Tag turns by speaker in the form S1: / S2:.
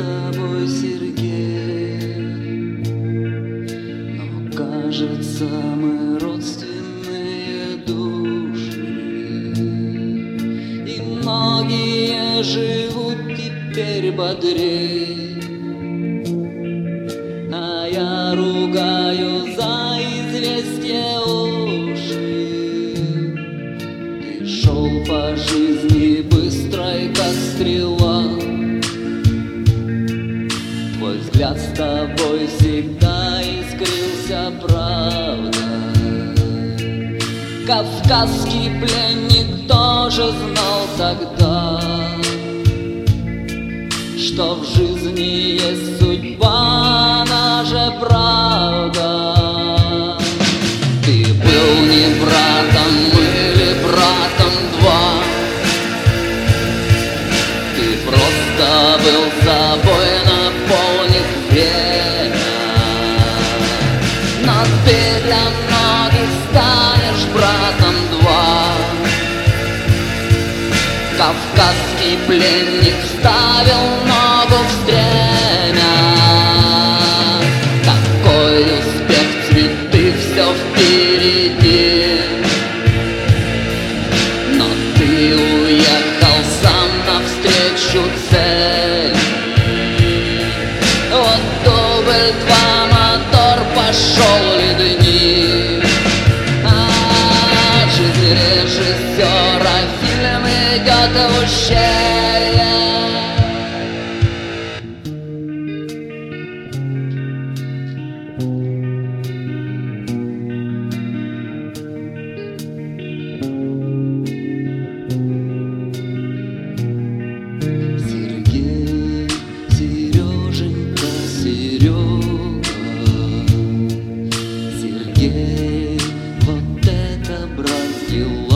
S1: тобой, Сергей. Но кажется, мы родственные души. И многие живут теперь бодрей тобой всегда искрился правда. Кавказский пленник тоже знал тогда Что в жизни есть Кавказский пленник вставил ногу в стремя. Такой успех, цветы, все впереди. Но ты уехал сам навстречу цели Вот дубль два мотор пошел you.